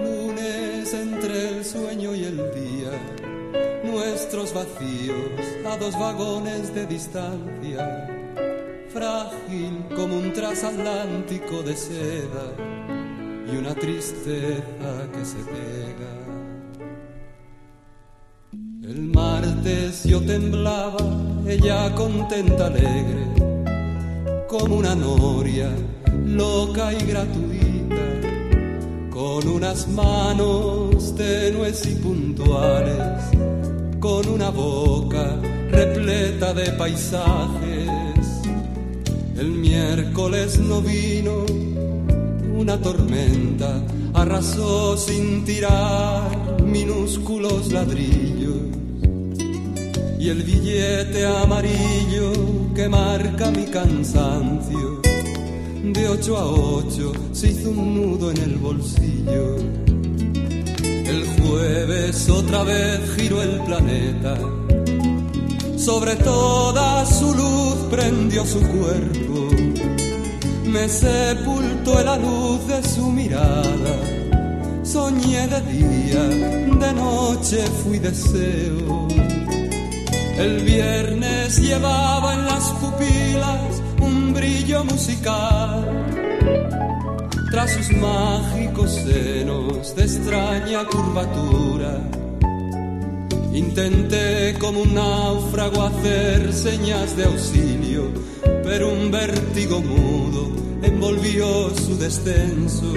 lunes entre el sueño y el día, nuestros vacíos a dos vagones de distancia, frágil como un trasatlántico de seda y una tristeza que se pega. El martes yo temblaba, ella contenta, alegre, como una noria, loca y gratuita con unas manos tenues y puntuales, con una boca repleta de paisajes. El miércoles no vino una tormenta, arrasó sin tirar minúsculos ladrillos y el billete amarillo que marca mi cansancio. De ocho a ocho se hizo un nudo en el bolsillo. El jueves otra vez giró el planeta. Sobre toda su luz prendió su cuerpo. Me sepultó en la luz de su mirada. Soñé de día, de noche fui deseo el viernes llevaba en las pupilas brillo musical. Tras sus mágicos senos de extraña curvatura, intenté como un náufrago hacer señas de auxilio, pero un vértigo mudo envolvió su descenso.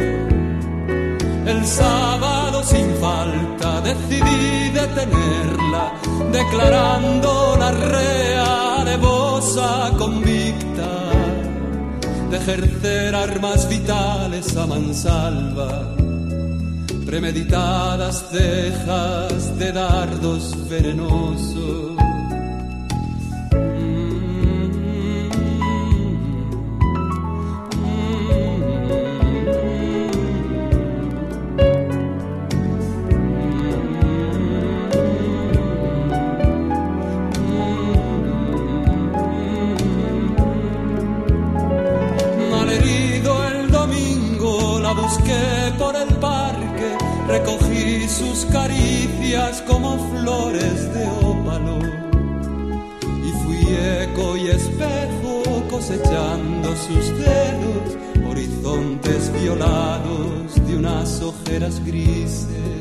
El sábado sin falta decidí detenerla, declarando ejercer armas vitales a mansalva, premeditadas cejas de dardos venenosos. Por el parque, recogí sus caricias como flores de ópalo y fui eco y espejo cosechando sus dedos, horizontes violados de unas ojeras grises.